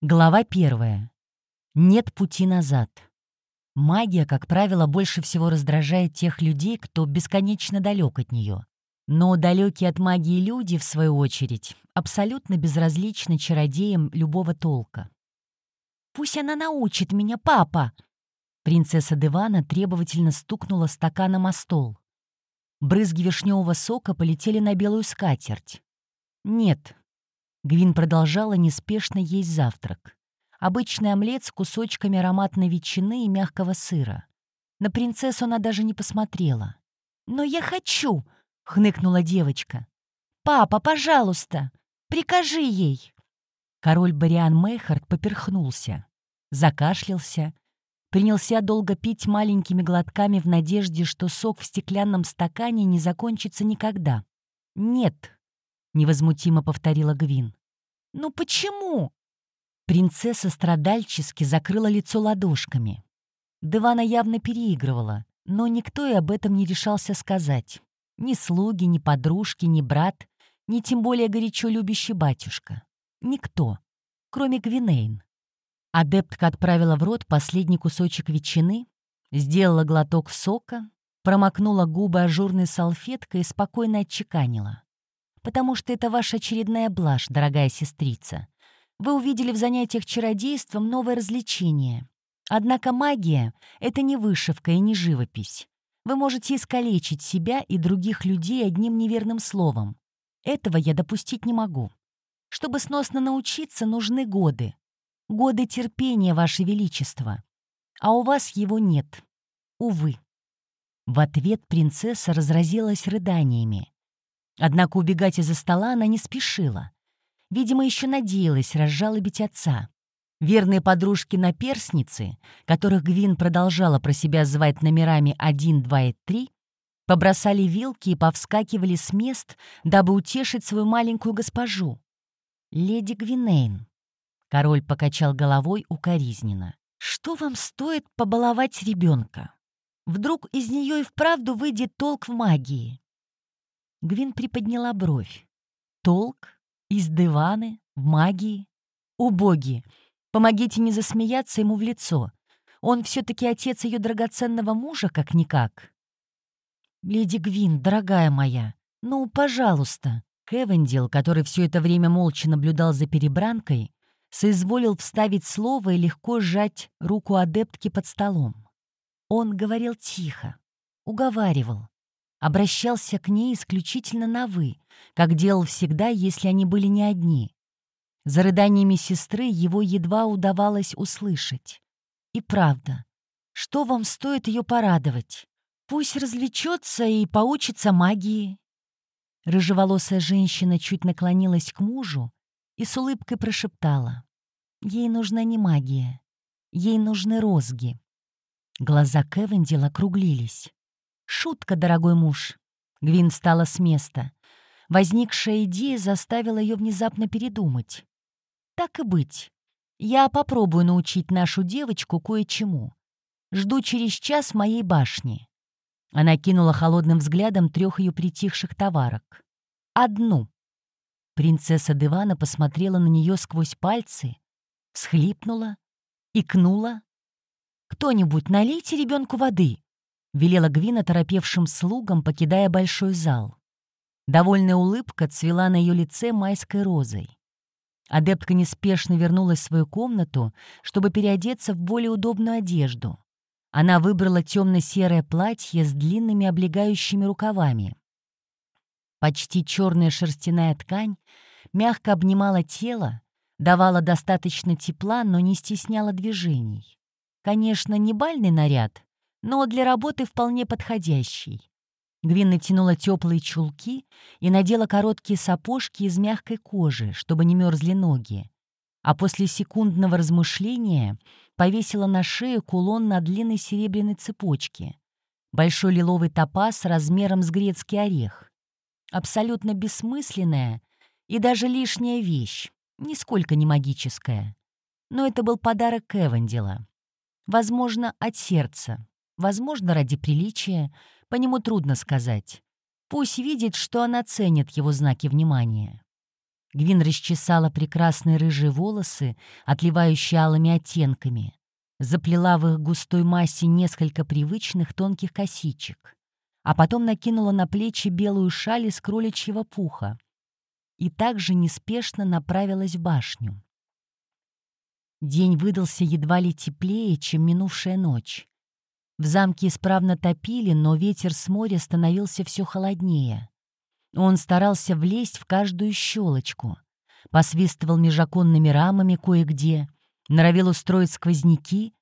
Глава первая. Нет пути назад. Магия, как правило, больше всего раздражает тех людей, кто бесконечно далек от нее. Но далекие от магии люди, в свою очередь, абсолютно безразличны чародеям любого толка. «Пусть она научит меня, папа!» Принцесса Девана требовательно стукнула стаканом о стол. Брызги вишневого сока полетели на белую скатерть. «Нет, Гвин продолжала неспешно есть завтрак. Обычный омлет с кусочками ароматной ветчины и мягкого сыра. На принцессу она даже не посмотрела. «Но я хочу!» — хныкнула девочка. «Папа, пожалуйста, прикажи ей!» Король Бариан Мейхард поперхнулся, закашлялся, принялся долго пить маленькими глотками в надежде, что сок в стеклянном стакане не закончится никогда. «Нет», — невозмутимо повторила Гвин. «Ну почему?» Принцесса страдальчески закрыла лицо ладошками. Девана явно переигрывала, но никто и об этом не решался сказать. Ни слуги, ни подружки, ни брат, ни тем более горячо любящий батюшка. Никто, кроме Гвинейн. Адептка отправила в рот последний кусочек ветчины, сделала глоток сока, промокнула губы ажурной салфеткой и спокойно отчеканила потому что это ваша очередная блажь, дорогая сестрица. Вы увидели в занятиях чародейством новое развлечение. Однако магия — это не вышивка и не живопись. Вы можете искалечить себя и других людей одним неверным словом. Этого я допустить не могу. Чтобы сносно научиться, нужны годы. Годы терпения, Ваше Величество. А у вас его нет. Увы. В ответ принцесса разразилась рыданиями. Однако убегать из-за стола она не спешила. Видимо, еще надеялась разжалобить отца. Верные подружки-наперсницы, которых Гвин продолжала про себя звать номерами 1, 2 и 3, побросали вилки и повскакивали с мест, дабы утешить свою маленькую госпожу. «Леди Гвинейн», — король покачал головой укоризненно, — «что вам стоит побаловать ребенка? Вдруг из нее и вправду выйдет толк в магии? Гвин приподняла бровь. «Толк? Из диваны? В магии? О! Помогите не засмеяться ему в лицо. Он все-таки отец ее драгоценного мужа, как-никак». «Леди Гвин, дорогая моя, ну, пожалуйста». Кевендил, который все это время молча наблюдал за перебранкой, соизволил вставить слово и легко сжать руку адептки под столом. Он говорил тихо, уговаривал, обращался к ней исключительно на «вы», как делал всегда, если они были не одни. За рыданиями сестры его едва удавалось услышать. И правда, что вам стоит ее порадовать? Пусть развлечется и поучится магии. Рыжеволосая женщина чуть наклонилась к мужу и с улыбкой прошептала. Ей нужна не магия, ей нужны розги. Глаза Кевендила округлились. «Шутка, дорогой муж». Гвин встала с места. Возникшая идея заставила ее внезапно передумать. «Так и быть. Я попробую научить нашу девочку кое-чему. Жду через час моей башни». Она кинула холодным взглядом трех ее притихших товарок. «Одну». Принцесса Дивана посмотрела на нее сквозь пальцы, всхлипнула, икнула. «Кто-нибудь налейте ребенку воды!» — велела Гвина торопевшим слугам, покидая большой зал. Довольная улыбка цвела на ее лице майской розой. Адептка неспешно вернулась в свою комнату, чтобы переодеться в более удобную одежду. Она выбрала темно-серое платье с длинными облегающими рукавами. Почти черная шерстяная ткань мягко обнимала тело, давала достаточно тепла, но не стесняла движений. Конечно, не бальный наряд, но для работы вполне подходящий. Гвин натянула теплые чулки и надела короткие сапожки из мягкой кожи, чтобы не мерзли ноги. А после секундного размышления повесила на шею кулон на длинной серебряной цепочке. Большой лиловый топаз размером с грецкий орех. Абсолютно бессмысленная и даже лишняя вещь, нисколько не магическая. Но это был подарок Эвандела. Возможно, от сердца, Возможно, ради приличия, по нему трудно сказать. Пусть видит, что она ценит его знаки внимания. Гвин расчесала прекрасные рыжие волосы, отливающие алыми оттенками, заплела в их густой массе несколько привычных тонких косичек, а потом накинула на плечи белую шаль из кроличьего пуха и также неспешно направилась в башню. День выдался едва ли теплее, чем минувшая ночь. В замке исправно топили, но ветер с моря становился все холоднее. Он старался влезть в каждую щелочку, посвистывал межоконными рамами кое-где, норовил устроить сквозняки.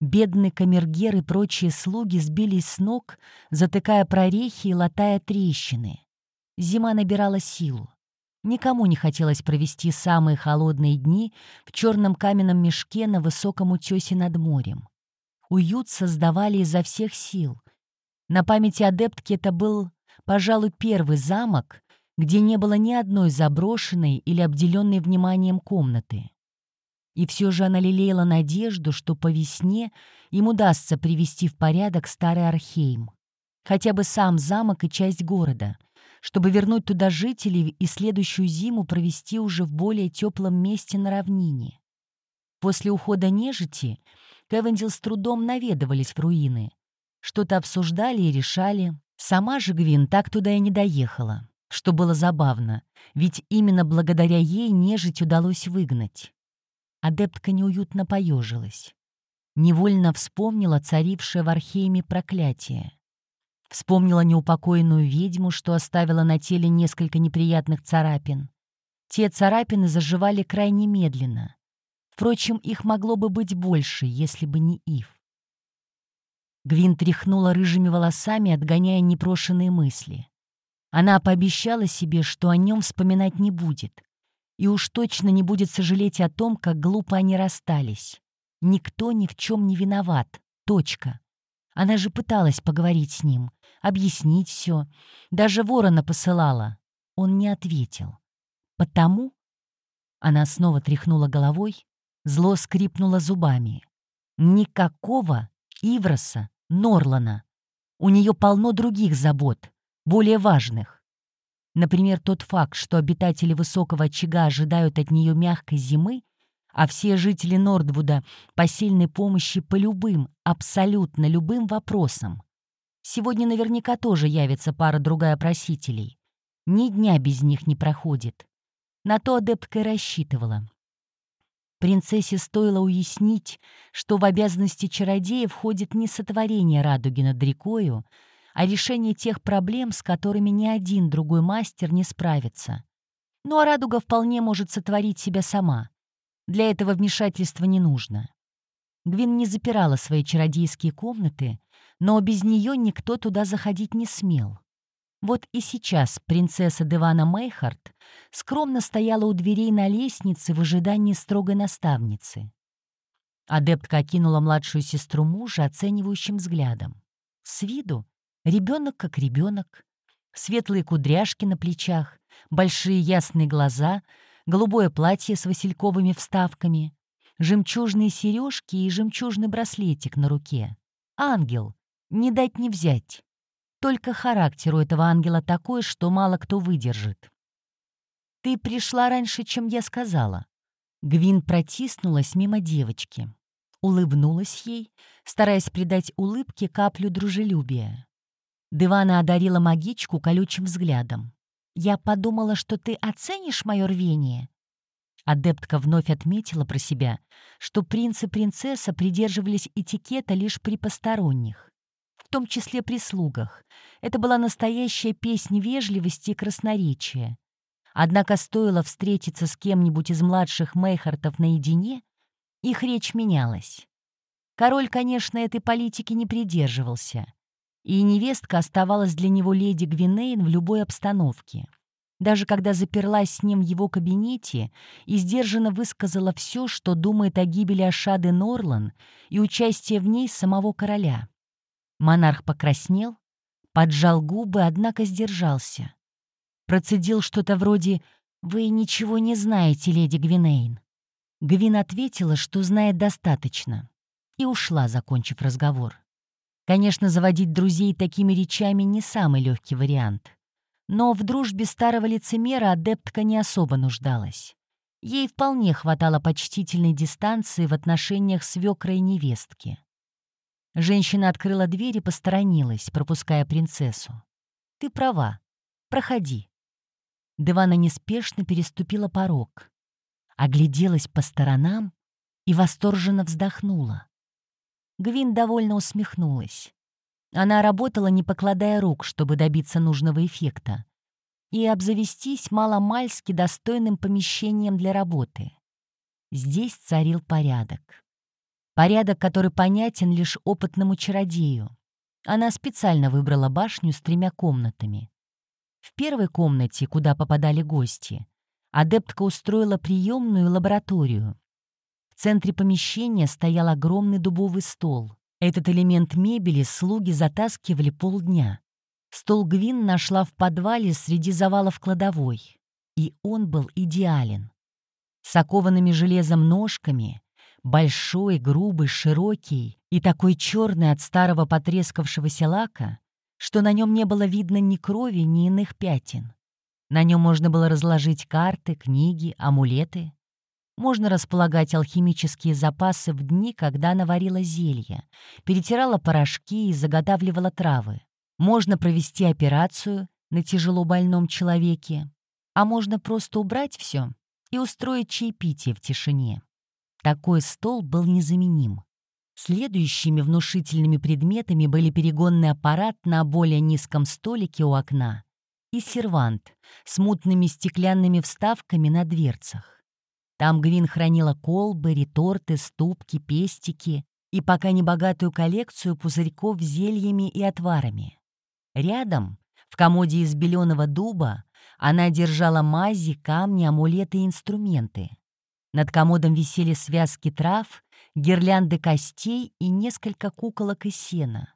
Бедный камергер и прочие слуги сбились с ног, затыкая прорехи и латая трещины. Зима набирала силу. Никому не хотелось провести самые холодные дни в черном каменном мешке на высоком утесе над морем. Уют создавали изо всех сил. На памяти адептки это был, пожалуй, первый замок, где не было ни одной заброшенной или обделенной вниманием комнаты. И все же она лелеяла надежду, что по весне им удастся привести в порядок старый Архейм. Хотя бы сам замок и часть города — чтобы вернуть туда жителей и следующую зиму провести уже в более теплом месте на равнине. После ухода нежити Кевендил с трудом наведывались в руины. Что-то обсуждали и решали. Сама же Гвин так туда и не доехала, что было забавно, ведь именно благодаря ей нежить удалось выгнать. Адептка неуютно поежилась. Невольно вспомнила царившее в Архейме проклятие. Вспомнила неупокоенную ведьму, что оставила на теле несколько неприятных царапин. Те царапины заживали крайне медленно. Впрочем, их могло бы быть больше, если бы не Ив. Гвин тряхнула рыжими волосами, отгоняя непрошенные мысли. Она пообещала себе, что о нем вспоминать не будет. И уж точно не будет сожалеть о том, как глупо они расстались. Никто ни в чем не виноват. Точка. Она же пыталась поговорить с ним, объяснить все. Даже ворона посылала. Он не ответил. Потому... Она снова тряхнула головой, зло скрипнула зубами. Никакого Ивроса, Норлана. У нее полно других забот, более важных. Например, тот факт, что обитатели высокого очага ожидают от нее мягкой зимы, а все жители Нордвуда посильной помощи по любым, абсолютно любым вопросам. Сегодня наверняка тоже явится пара-другая просителей. Ни дня без них не проходит. На то адептка и рассчитывала. Принцессе стоило уяснить, что в обязанности чародея входит не сотворение радуги над рекою, а решение тех проблем, с которыми ни один другой мастер не справится. Ну а радуга вполне может сотворить себя сама. Для этого вмешательства не нужно. Гвин не запирала свои чародейские комнаты, но без нее никто туда заходить не смел. Вот и сейчас принцесса Девана Мейхарт скромно стояла у дверей на лестнице в ожидании строгой наставницы. Адептка окинула младшую сестру мужа оценивающим взглядом. С виду ребенок как ребенок, светлые кудряшки на плечах, большие ясные глаза, голубое платье с васильковыми вставками, жемчужные сережки и жемчужный браслетик на руке. Ангел, не дать не взять. Только характер у этого ангела такой, что мало кто выдержит. «Ты пришла раньше, чем я сказала». Гвин протиснулась мимо девочки. Улыбнулась ей, стараясь придать улыбке каплю дружелюбия. Дивана одарила магичку колючим взглядом. «Я подумала, что ты оценишь мое рвение». Адептка вновь отметила про себя, что принц и принцесса придерживались этикета лишь при посторонних том числе прислугах. Это была настоящая песня вежливости и красноречия. Однако стоило встретиться с кем-нибудь из младших Мейхартов наедине, их речь менялась. Король, конечно, этой политики не придерживался, и невестка оставалась для него леди Гвинейн в любой обстановке. Даже когда заперлась с ним в его кабинете и сдержанно высказала все, что думает о гибели Ашады Норлан и участии в ней самого короля. Монарх покраснел, поджал губы, однако сдержался. Процедил что-то вроде «Вы ничего не знаете, леди Гвинейн». Гвин ответила, что знает достаточно, и ушла, закончив разговор. Конечно, заводить друзей такими речами не самый легкий вариант. Но в дружбе старого лицемера адептка не особо нуждалась. Ей вполне хватало почтительной дистанции в отношениях свекра и невестки. Женщина открыла дверь и посторонилась, пропуская принцессу. «Ты права. Проходи». Девана неспешно переступила порог, огляделась по сторонам и восторженно вздохнула. Гвин довольно усмехнулась. Она работала, не покладая рук, чтобы добиться нужного эффекта, и обзавестись маломальски достойным помещением для работы. Здесь царил порядок. Порядок, который понятен лишь опытному чародею. Она специально выбрала башню с тремя комнатами. В первой комнате, куда попадали гости, адептка устроила приемную лабораторию. В центре помещения стоял огромный дубовый стол. Этот элемент мебели слуги затаскивали полдня. Стол Гвин нашла в подвале среди завалов кладовой. И он был идеален. С окованными железом ножками, Большой, грубый, широкий и такой черный от старого потрескавшегося лака, что на нем не было видно ни крови, ни иных пятен. На нем можно было разложить карты, книги, амулеты. Можно располагать алхимические запасы в дни, когда она варила зелья, перетирала порошки и заготавливала травы. Можно провести операцию на тяжело больном человеке, а можно просто убрать все и устроить чаепитие в тишине. Такой стол был незаменим. Следующими внушительными предметами были перегонный аппарат на более низком столике у окна и сервант с мутными стеклянными вставками на дверцах. Там Гвин хранила колбы, реторты, ступки, пестики и пока небогатую коллекцию пузырьков с зельями и отварами. Рядом, в комоде из беленого дуба, она держала мази, камни, амулеты и инструменты. Над комодом висели связки трав, гирлянды костей и несколько куколок из сена.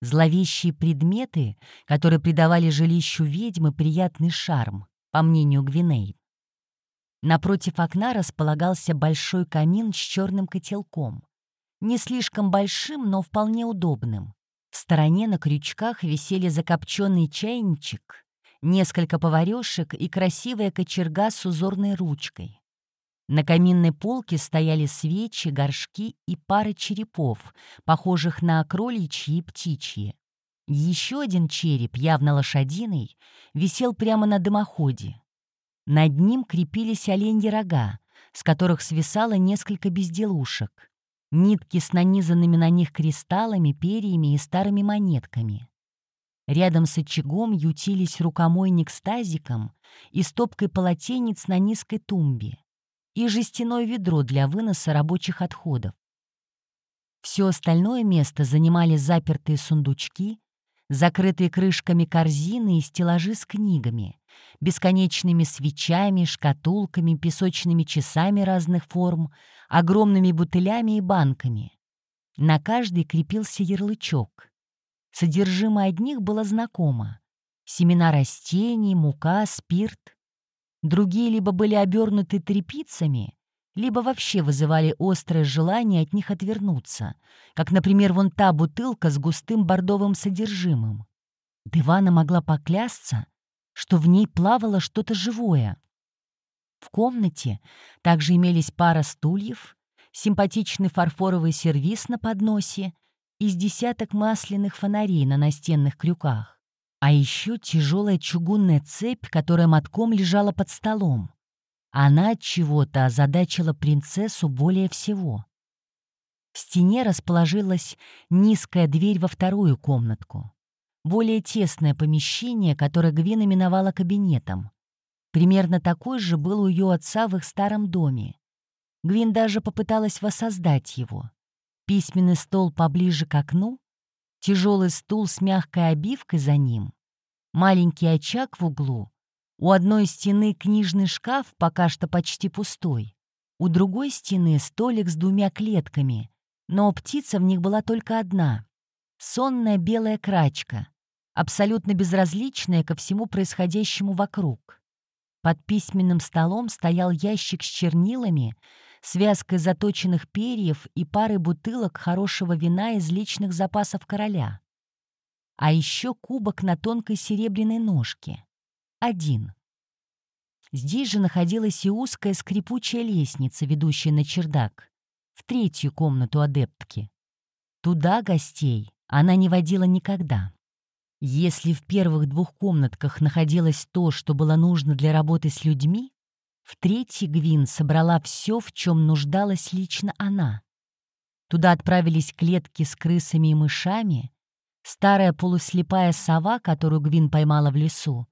Зловещие предметы, которые придавали жилищу ведьмы приятный шарм, по мнению Гвиней. Напротив окна располагался большой камин с черным котелком. Не слишком большим, но вполне удобным. В стороне на крючках висели закопченный чайничек, несколько поварешек и красивая кочерга с узорной ручкой. На каминной полке стояли свечи, горшки и пары черепов, похожих на кроличьи и птичьи. Еще один череп, явно лошадиный, висел прямо на дымоходе. Над ним крепились оленьи рога, с которых свисало несколько безделушек. Нитки с нанизанными на них кристаллами, перьями и старыми монетками. Рядом с очагом ютились рукомойник с тазиком и стопкой полотенец на низкой тумбе и жестяное ведро для выноса рабочих отходов. Все остальное место занимали запертые сундучки, закрытые крышками корзины и стеллажи с книгами, бесконечными свечами, шкатулками, песочными часами разных форм, огромными бутылями и банками. На каждой крепился ярлычок. Содержимое одних было знакомо. Семена растений, мука, спирт — Другие либо были обернуты тряпицами, либо вообще вызывали острое желание от них отвернуться, как, например, вон та бутылка с густым бордовым содержимым. Дивана могла поклясться, что в ней плавало что-то живое. В комнате также имелись пара стульев, симпатичный фарфоровый сервиз на подносе и с десяток масляных фонарей на настенных крюках. А еще тяжелая чугунная цепь, которая мотком лежала под столом. Она от чего-то озадачила принцессу более всего. В стене расположилась низкая дверь во вторую комнатку. Более тесное помещение, которое Гвин именовала кабинетом. Примерно такой же был у ее отца в их старом доме. Гвин даже попыталась воссоздать его. Письменный стол поближе к окну, тяжелый стул с мягкой обивкой за ним, маленький очаг в углу, у одной стены книжный шкаф пока что почти пустой, у другой стены столик с двумя клетками, но птица в них была только одна — сонная белая крачка, абсолютно безразличная ко всему происходящему вокруг. Под письменным столом стоял ящик с чернилами, связкой заточенных перьев и парой бутылок хорошего вина из личных запасов короля. А еще кубок на тонкой серебряной ножке. один. Здесь же находилась и узкая скрипучая лестница, ведущая на чердак, в третью комнату адептки. Туда гостей она не водила никогда. Если в первых двух комнатках находилось то, что было нужно для работы с людьми, в третьей Гвин собрала все, в чем нуждалась лично она. Туда отправились клетки с крысами и мышами, старая полуслепая сова, которую Гвин поймала в лесу,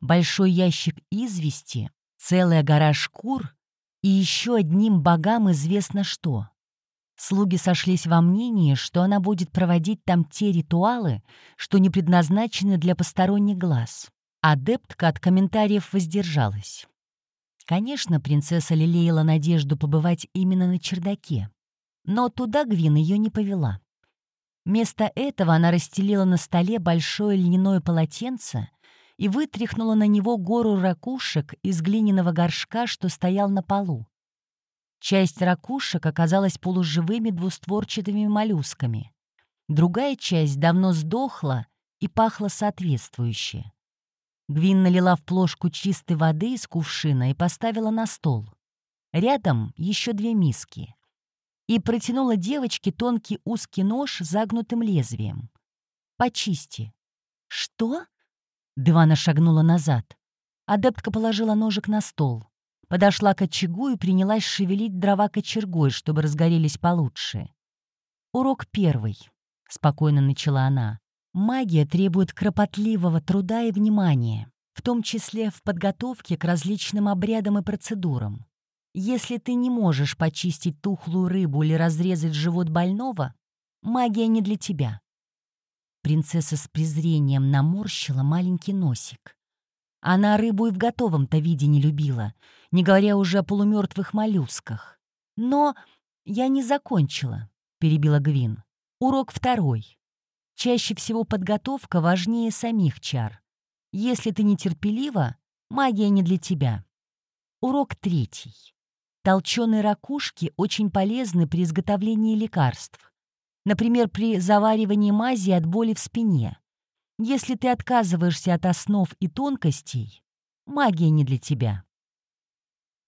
большой ящик извести, целая гора шкур и еще одним богам известно что. Слуги сошлись во мнении, что она будет проводить там те ритуалы, что не предназначены для посторонних глаз. Адептка от комментариев воздержалась. Конечно, принцесса лелеяла надежду побывать именно на чердаке. Но туда Гвин ее не повела. Вместо этого она расстелила на столе большое льняное полотенце и вытряхнула на него гору ракушек из глиняного горшка, что стоял на полу. Часть ракушек оказалась полуживыми двустворчатыми моллюсками. Другая часть давно сдохла и пахла соответствующе. Гвин налила в плошку чистой воды из кувшина и поставила на стол. Рядом еще две миски. И протянула девочке тонкий узкий нож с загнутым лезвием. «Почисти». «Что?» Дывана шагнула назад. Адептка положила ножик на стол. Подошла к очагу и принялась шевелить дрова кочергой, чтобы разгорелись получше. «Урок первый», — спокойно начала она. «Магия требует кропотливого труда и внимания, в том числе в подготовке к различным обрядам и процедурам. Если ты не можешь почистить тухлую рыбу или разрезать живот больного, магия не для тебя. Принцесса с презрением наморщила маленький носик. Она рыбу и в готовом-то виде не любила, не говоря уже о полумертвых моллюсках. «Но я не закончила», — перебила Гвин. «Урок второй. Чаще всего подготовка важнее самих чар. Если ты нетерпелива, магия не для тебя. Урок третий. Толченые ракушки очень полезны при изготовлении лекарств. Например, при заваривании мази от боли в спине. Если ты отказываешься от основ и тонкостей, магия не для тебя.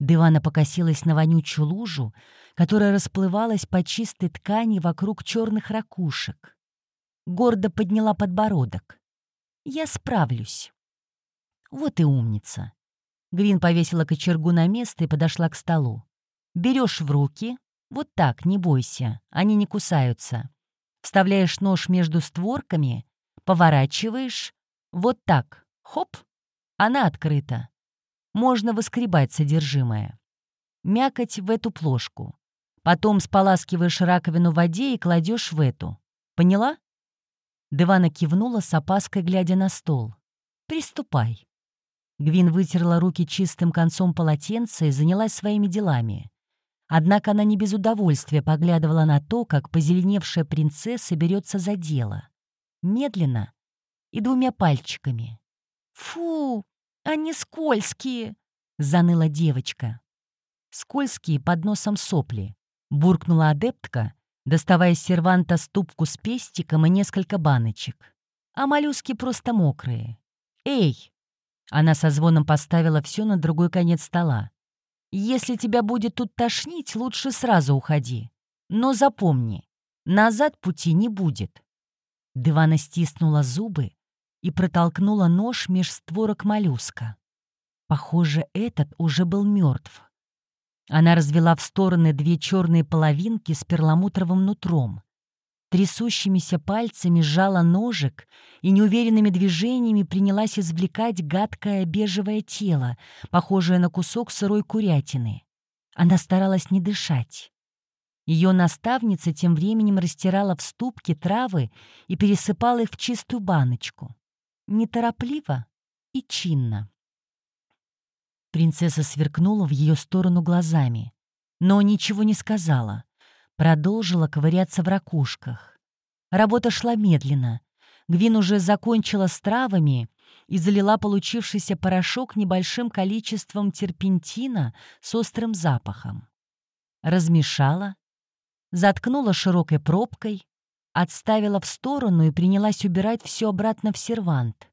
Дывана покосилась на вонючую лужу, которая расплывалась по чистой ткани вокруг черных ракушек. Гордо подняла подбородок. «Я справлюсь». «Вот и умница». Гвин повесила кочергу на место и подошла к столу. «Берешь в руки, вот так, не бойся, они не кусаются. Вставляешь нож между створками, поворачиваешь, вот так, хоп, она открыта. Можно выскребать содержимое. Мякоть в эту плошку. Потом споласкиваешь раковину в воде и кладешь в эту. Поняла? Девана кивнула с опаской, глядя на стол. «Приступай». Гвин вытерла руки чистым концом полотенца и занялась своими делами. Однако она не без удовольствия поглядывала на то, как позеленевшая принцесса берется за дело. Медленно и двумя пальчиками. «Фу, они скользкие!» — заныла девочка. «Скользкие под носом сопли», — буркнула адептка, доставая из серванта ступку с пестиком и несколько баночек. «А моллюски просто мокрые. Эй!» Она со звоном поставила все на другой конец стола. Если тебя будет тут тошнить, лучше сразу уходи. Но запомни, назад пути не будет». Девана стиснула зубы и протолкнула нож меж створок моллюска. Похоже, этот уже был мертв. Она развела в стороны две черные половинки с перламутровым нутром. Трясущимися пальцами сжала ножик и неуверенными движениями принялась извлекать гадкое бежевое тело, похожее на кусок сырой курятины. Она старалась не дышать. Ее наставница тем временем растирала в ступке травы и пересыпала их в чистую баночку. Неторопливо и чинно. Принцесса сверкнула в ее сторону глазами, но ничего не сказала — Продолжила ковыряться в ракушках. Работа шла медленно. Гвин уже закончила с травами и залила получившийся порошок небольшим количеством терпентина с острым запахом. Размешала, заткнула широкой пробкой, отставила в сторону и принялась убирать все обратно в сервант.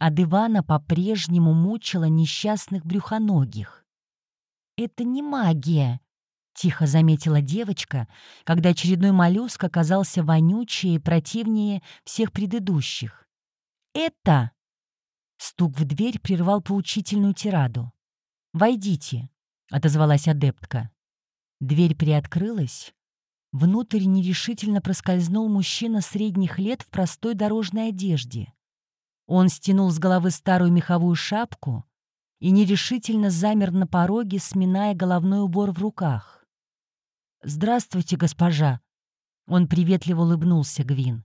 А Дивана по-прежнему мучила несчастных брюхоногих. «Это не магия», — тихо заметила девочка, когда очередной моллюск оказался вонючее и противнее всех предыдущих. «Это...» Стук в дверь прервал поучительную тираду. «Войдите», — отозвалась адептка. Дверь приоткрылась. Внутрь нерешительно проскользнул мужчина средних лет в простой дорожной одежде. Он стянул с головы старую меховую шапку и нерешительно замер на пороге, сминая головной убор в руках. «Здравствуйте, госпожа!» Он приветливо улыбнулся Гвин.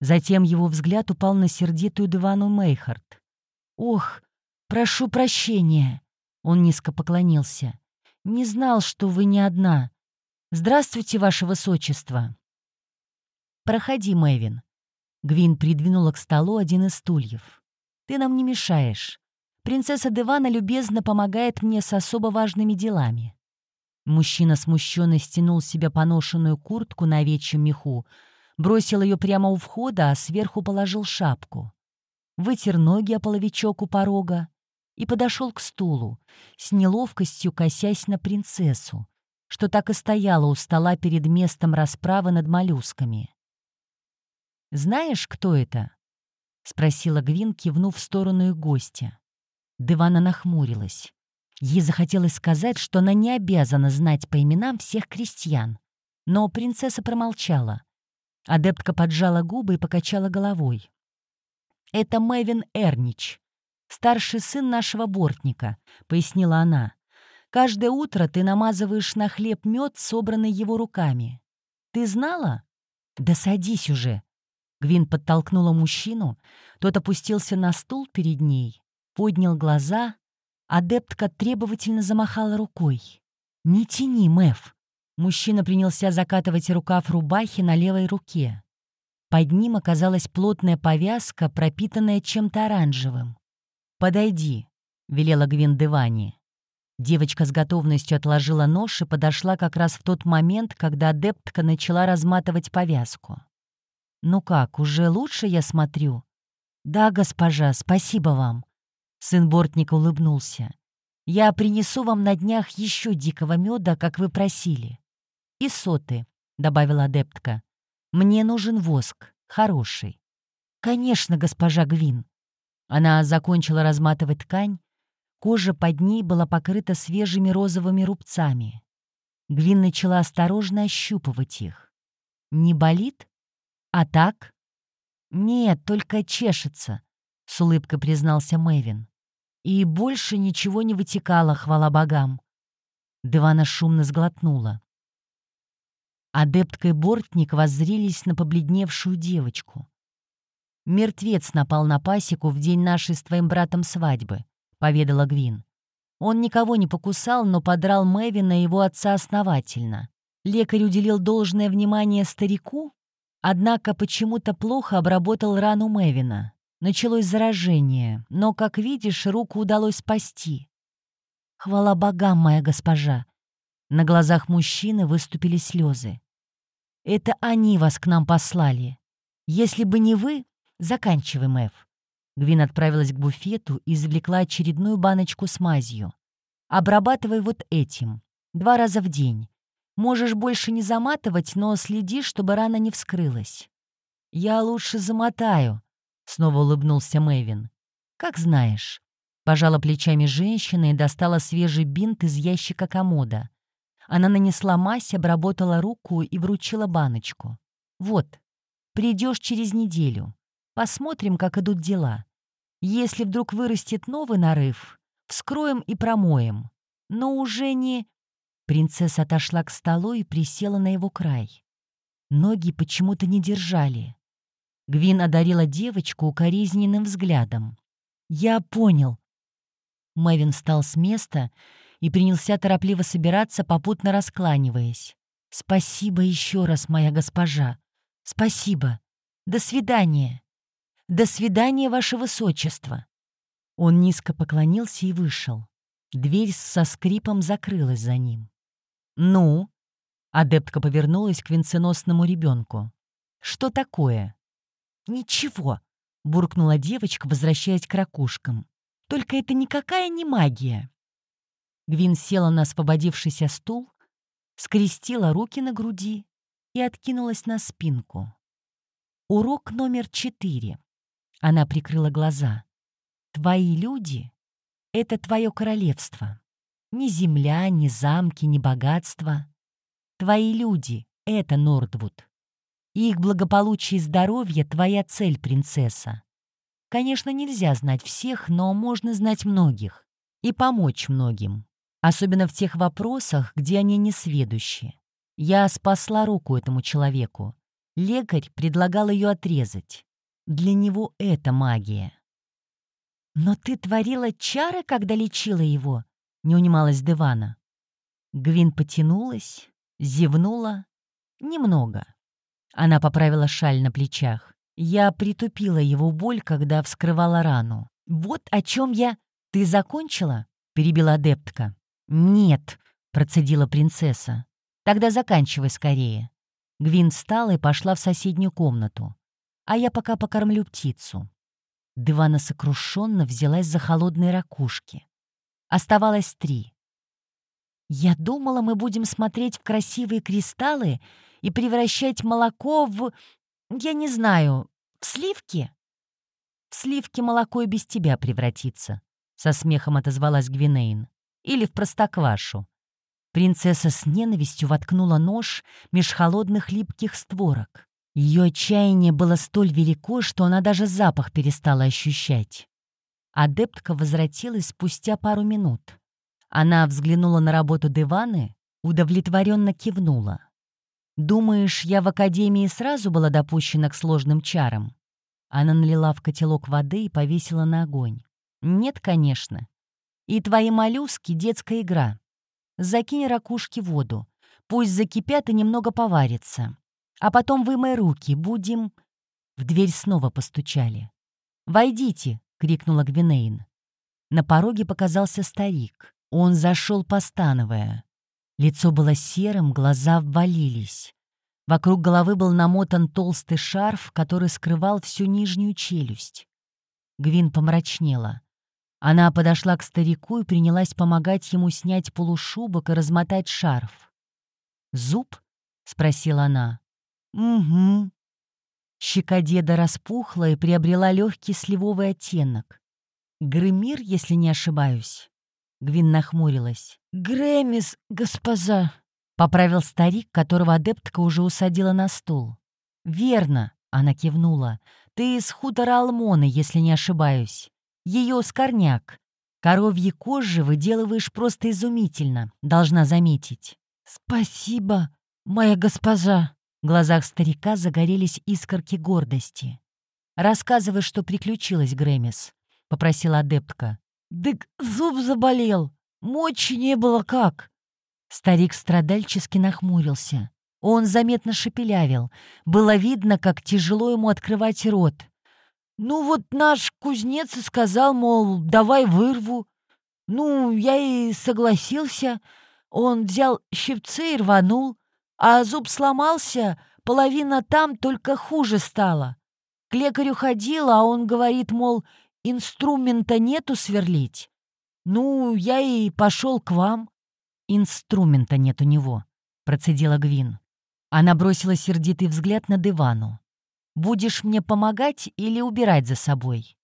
Затем его взгляд упал на сердитую Девану Мейхард. «Ох, прошу прощения!» Он низко поклонился. «Не знал, что вы не одна. Здравствуйте, ваше высочество!» «Проходи, Мэвин». Гвин придвинула к столу один из стульев. «Ты нам не мешаешь. Принцесса Девана любезно помогает мне с особо важными делами». Мужчина смущенно стянул с себя поношенную куртку на овечьем меху, бросил ее прямо у входа, а сверху положил шапку. Вытер ноги о половичок у порога и подошел к стулу, с неловкостью косясь на принцессу, что так и стояла у стола перед местом расправы над моллюсками. «Знаешь, кто это?» — спросила Гвин, кивнув в сторону их гостя. Девана нахмурилась. Ей захотелось сказать, что она не обязана знать по именам всех крестьян. Но принцесса промолчала. Адептка поджала губы и покачала головой. «Это Мэвин Эрнич, старший сын нашего бортника», — пояснила она. «Каждое утро ты намазываешь на хлеб мед, собранный его руками. Ты знала?» «Да садись уже!» Гвин подтолкнула мужчину, тот опустился на стул перед ней, поднял глаза Адептка требовательно замахала рукой. «Не тяни, Мэв!» Мужчина принялся закатывать рукав рубахи на левой руке. Под ним оказалась плотная повязка, пропитанная чем-то оранжевым. «Подойди», — велела Гвин Девани. Девочка с готовностью отложила нож и подошла как раз в тот момент, когда адептка начала разматывать повязку. «Ну как, уже лучше я смотрю?» «Да, госпожа, спасибо вам», Сын бортника улыбнулся. «Я принесу вам на днях еще дикого меда, как вы просили. И соты», — добавила адептка. «Мне нужен воск, хороший». «Конечно, госпожа Гвин». Она закончила разматывать ткань. Кожа под ней была покрыта свежими розовыми рубцами. Гвин начала осторожно ощупывать их. «Не болит? А так?» «Нет, только чешется», — с улыбкой признался Мэвин. И больше ничего не вытекало, хвала богам. Девана шумно сглотнула. Адептка и бортник воззрились на побледневшую девочку. «Мертвец напал на пасеку в день нашей с твоим братом свадьбы», — поведала Гвин. Он никого не покусал, но подрал Мэвина и его отца основательно. Лекарь уделил должное внимание старику, однако почему-то плохо обработал рану Мэвина. Началось заражение, но, как видишь, руку удалось спасти. Хвала богам, моя госпожа. На глазах мужчины выступили слезы. Это они вас к нам послали. Если бы не вы, заканчиваем, Эф. Гвин отправилась к буфету и извлекла очередную баночку с мазью. Обрабатывай вот этим. Два раза в день. Можешь больше не заматывать, но следи, чтобы рана не вскрылась. Я лучше замотаю, Снова улыбнулся Мэвин. «Как знаешь». Пожала плечами женщина и достала свежий бинт из ящика комода. Она нанесла мазь, обработала руку и вручила баночку. «Вот, придешь через неделю. Посмотрим, как идут дела. Если вдруг вырастет новый нарыв, вскроем и промоем. Но уже не...» Принцесса отошла к столу и присела на его край. Ноги почему-то не держали. Гвин одарила девочку укоризненным взглядом. «Я понял». Мэвин встал с места и принялся торопливо собираться, попутно раскланиваясь. «Спасибо еще раз, моя госпожа. Спасибо. До свидания. До свидания, ваше высочество». Он низко поклонился и вышел. Дверь со скрипом закрылась за ним. «Ну?» — адептка повернулась к венценосному ребенку. «Что такое?» «Ничего», — буркнула девочка, возвращаясь к ракушкам. «Только это никакая не магия». Гвин села на освободившийся стул, скрестила руки на груди и откинулась на спинку. Урок номер четыре. Она прикрыла глаза. «Твои люди — это твое королевство. Ни земля, ни замки, ни богатство. Твои люди — это Нордвуд. Их благополучие и здоровье — твоя цель, принцесса. Конечно, нельзя знать всех, но можно знать многих и помочь многим. Особенно в тех вопросах, где они несведущие. Я спасла руку этому человеку. Лекарь предлагал ее отрезать. Для него это магия. «Но ты творила чары, когда лечила его?» — не унималась Девана. Гвин потянулась, зевнула. Немного. Она поправила шаль на плечах. Я притупила его боль, когда вскрывала рану. «Вот о чем я...» «Ты закончила?» — перебила адептка. «Нет», — процедила принцесса. «Тогда заканчивай скорее». Гвин встала и пошла в соседнюю комнату. «А я пока покормлю птицу». Дывана сокрушенно взялась за холодные ракушки. Оставалось три. «Я думала, мы будем смотреть в красивые кристаллы и превращать молоко в... Я не знаю, в сливки? В сливки молоко и без тебя превратится, со смехом отозвалась Гвинейн. Или в простоквашу. Принцесса с ненавистью воткнула нож меж холодных липких створок. Ее отчаяние было столь велико, что она даже запах перестала ощущать. Адептка возвратилась спустя пару минут. Она взглянула на работу Деваны, удовлетворенно кивнула. «Думаешь, я в академии сразу была допущена к сложным чарам?» Она налила в котелок воды и повесила на огонь. «Нет, конечно. И твои моллюски — детская игра. Закинь ракушки в воду. Пусть закипят и немного поварятся. А потом вымой руки. Будем...» В дверь снова постучали. «Войдите!» — крикнула Гвинейн. На пороге показался старик. Он зашел, постановая. Лицо было серым, глаза ввалились. Вокруг головы был намотан толстый шарф, который скрывал всю нижнюю челюсть. Гвин помрачнела. Она подошла к старику и принялась помогать ему снять полушубок и размотать шарф. «Зуб?» — спросила она. «Угу». Щека деда распухла и приобрела легкий сливовый оттенок. «Гремир, если не ошибаюсь?» Гвин нахмурилась. «Гремис, госпожа!» — поправил старик, которого адептка уже усадила на стул. «Верно!» — она кивнула. «Ты из хутора Алмоны, если не ошибаюсь. Ее скорняк. Коровьи кожи выделываешь просто изумительно, должна заметить». «Спасибо, моя госпожа!» В глазах старика загорелись искорки гордости. «Рассказывай, что приключилось, Гремис», — попросила адептка. «Дык зуб заболел. Мочи не было как». Старик страдальчески нахмурился. Он заметно шепелявил. Было видно, как тяжело ему открывать рот. «Ну вот наш кузнец и сказал, мол, давай вырву. Ну, я и согласился. Он взял щипцы и рванул, а зуб сломался, половина там только хуже стала. К лекарю ходила, а он говорит, мол, инструмента нету сверлить. Ну, я и пошел к вам. Инструмента нет у него, процедила Гвин. Она бросила сердитый взгляд на дивану. «Будешь мне помогать или убирать за собой?»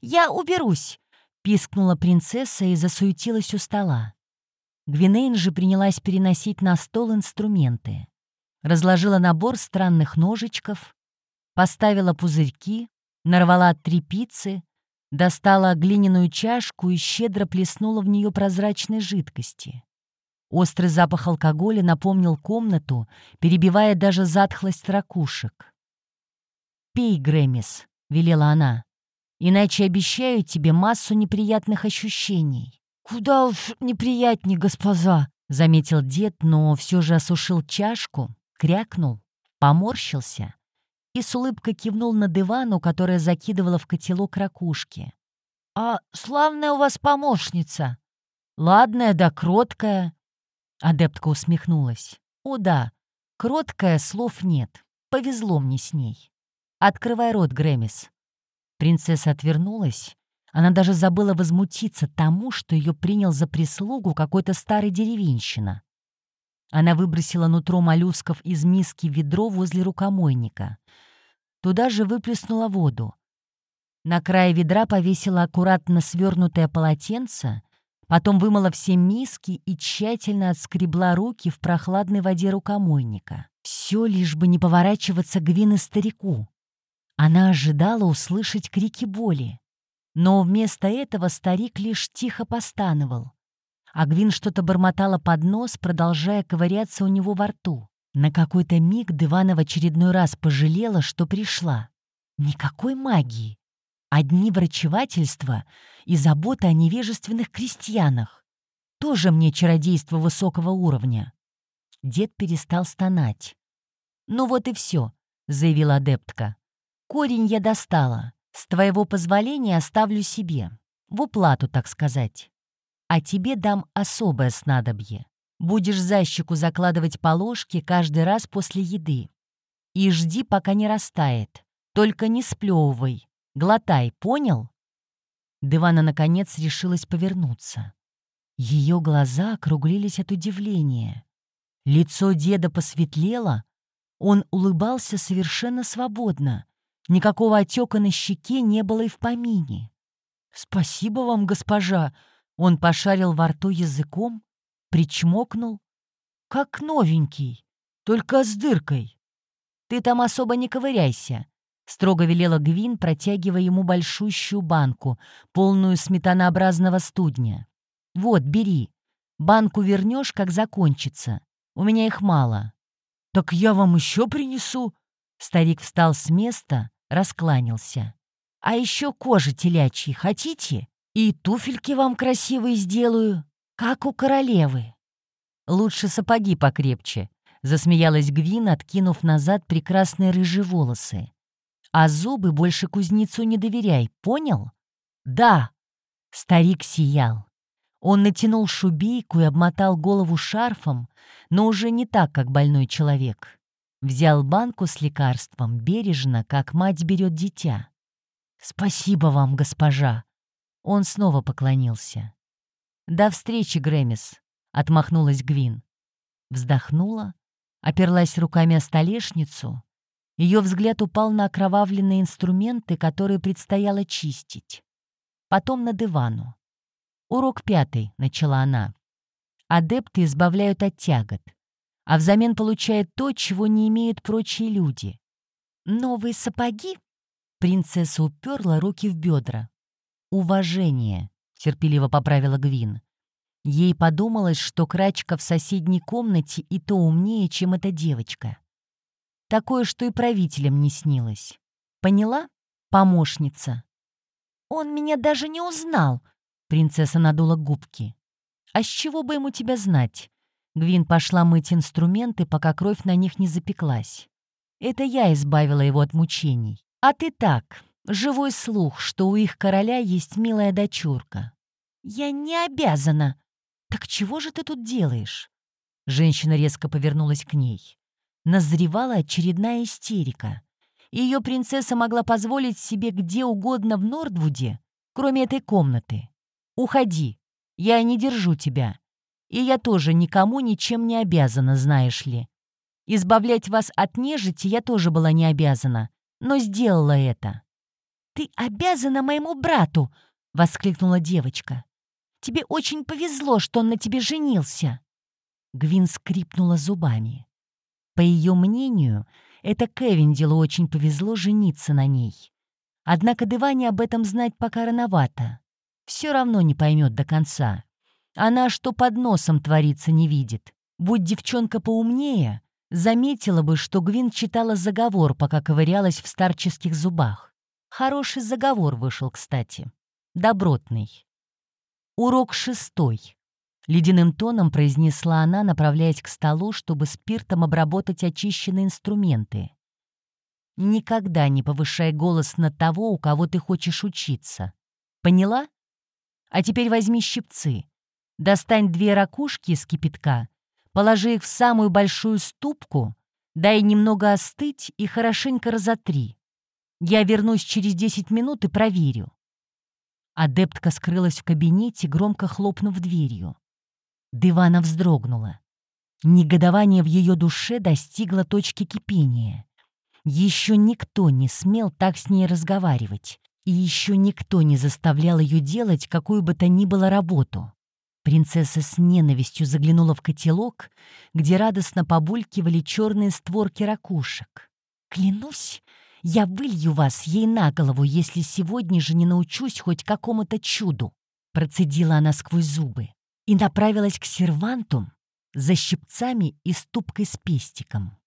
«Я уберусь!» — пискнула принцесса и засуетилась у стола. Гвинейн же принялась переносить на стол инструменты. Разложила набор странных ножичков, поставила пузырьки, нарвала трепицы, Достала глиняную чашку и щедро плеснула в нее прозрачной жидкости. Острый запах алкоголя напомнил комнату, перебивая даже затхлость ракушек. «Пей, Грэмис», — велела она, — «иначе обещаю тебе массу неприятных ощущений». «Куда уж неприятней, госпожа», — заметил дед, но все же осушил чашку, крякнул, поморщился и с улыбкой кивнул на дивану, которая закидывала в котелок ракушки. «А славная у вас помощница! Ладная да кроткая!» Адептка усмехнулась. «О да, кроткая, слов нет. Повезло мне с ней. Открывай рот, Гремис». Принцесса отвернулась. Она даже забыла возмутиться тому, что ее принял за прислугу какой-то старый деревенщина. Она выбросила нутро моллюсков из миски в ведро возле рукомойника. Туда же выплеснула воду. На крае ведра повесила аккуратно свернутое полотенце, потом вымыла все миски и тщательно отскребла руки в прохладной воде рукомойника. Все лишь бы не поворачиваться к Гвин старику. Она ожидала услышать крики боли. Но вместо этого старик лишь тихо постановал. А Гвин что-то бормотала под нос, продолжая ковыряться у него во рту. На какой-то миг Дывана в очередной раз пожалела, что пришла. Никакой магии. Одни врачевательства и забота о невежественных крестьянах. Тоже мне чародейство высокого уровня. Дед перестал стонать. «Ну вот и все», — заявила адептка. «Корень я достала. С твоего позволения оставлю себе. В уплату, так сказать. А тебе дам особое снадобье. Будешь за щеку закладывать по ложке каждый раз после еды. И жди, пока не растает. Только не сплевывай. Глотай, понял?» Дывана, наконец, решилась повернуться. Ее глаза округлились от удивления. Лицо деда посветлело, он улыбался совершенно свободно. Никакого отека на щеке не было и в помине. «Спасибо вам, госпожа!» Он пошарил во рту языком, причмокнул. «Как новенький, только с дыркой. Ты там особо не ковыряйся. Строго велела Гвин, протягивая ему большущую банку, полную сметанообразного студня. «Вот, бери. Банку вернешь, как закончится. У меня их мало». «Так я вам еще принесу». Старик встал с места, раскланялся. «А еще кожи телячьи хотите? И туфельки вам красивые сделаю, как у королевы». «Лучше сапоги покрепче», — засмеялась Гвин, откинув назад прекрасные рыжие волосы. А зубы больше кузнецу не доверяй, понял? Да. Старик сиял. Он натянул шубейку и обмотал голову шарфом, но уже не так, как больной человек. Взял банку с лекарством бережно, как мать берет дитя. «Спасибо вам, госпожа!» Он снова поклонился. «До встречи, Грэмис!» — отмахнулась Гвин. Вздохнула, оперлась руками о столешницу ее взгляд упал на окровавленные инструменты, которые предстояло чистить. Потом на дивану. «Урок пятый», — начала она. «Адепты избавляют от тягот, а взамен получают то, чего не имеют прочие люди. Новые сапоги?» Принцесса уперла руки в бедра. «Уважение», — терпеливо поправила Гвин. Ей подумалось, что крачка в соседней комнате и то умнее, чем эта девочка. Такое, что и правителям не снилось. Поняла, помощница? Он меня даже не узнал, принцесса надула губки. А с чего бы ему тебя знать? Гвин пошла мыть инструменты, пока кровь на них не запеклась. Это я избавила его от мучений. А ты так, живой слух, что у их короля есть милая дочурка. Я не обязана. Так чего же ты тут делаешь? Женщина резко повернулась к ней назревала очередная истерика. Ее принцесса могла позволить себе где угодно в Нордвуде, кроме этой комнаты. «Уходи, я не держу тебя. И я тоже никому ничем не обязана, знаешь ли. Избавлять вас от нежити я тоже была не обязана, но сделала это». «Ты обязана моему брату!» — воскликнула девочка. «Тебе очень повезло, что он на тебе женился!» Гвин скрипнула зубами. По ее мнению, это Кевиндилу очень повезло жениться на ней. Однако Деване об этом знать пока рановато. Все равно не поймет до конца. Она что под носом творится не видит. Будь девчонка поумнее, заметила бы, что Гвин читала заговор, пока ковырялась в старческих зубах. Хороший заговор вышел, кстати. Добротный. Урок шестой. Ледяным тоном произнесла она, направляясь к столу, чтобы спиртом обработать очищенные инструменты. «Никогда не повышай голос на того, у кого ты хочешь учиться. Поняла? А теперь возьми щипцы. Достань две ракушки из кипятка, положи их в самую большую ступку, дай немного остыть и хорошенько разотри. Я вернусь через десять минут и проверю». Адептка скрылась в кабинете, громко хлопнув дверью. Дывана вздрогнула. Негодование в ее душе достигло точки кипения. Еще никто не смел так с ней разговаривать, и еще никто не заставлял ее делать какую бы то ни было работу. Принцесса с ненавистью заглянула в котелок, где радостно побулькивали черные створки ракушек. «Клянусь, я вылью вас ей на голову, если сегодня же не научусь хоть какому-то чуду», процедила она сквозь зубы и направилась к серванту за щипцами и ступкой с пестиком.